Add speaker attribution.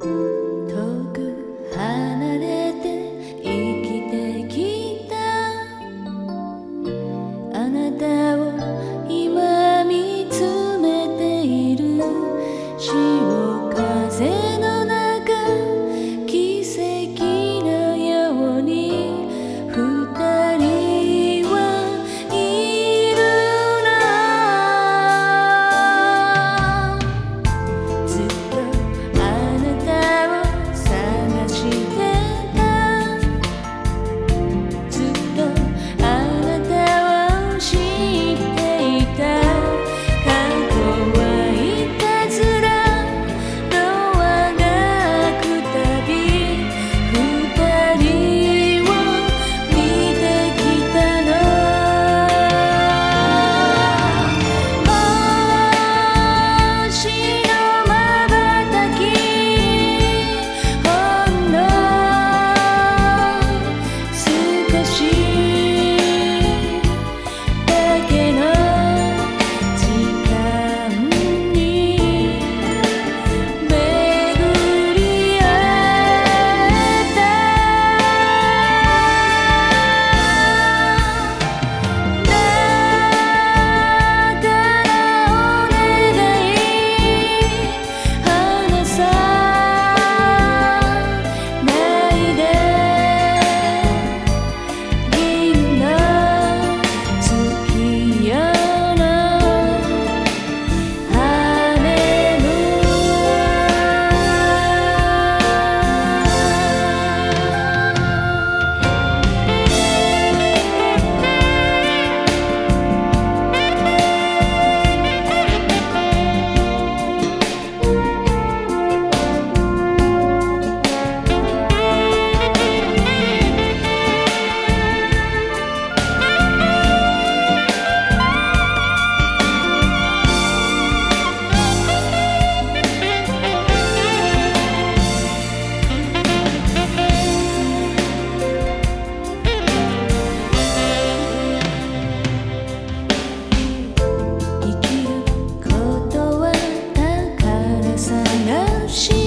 Speaker 1: Thank you. she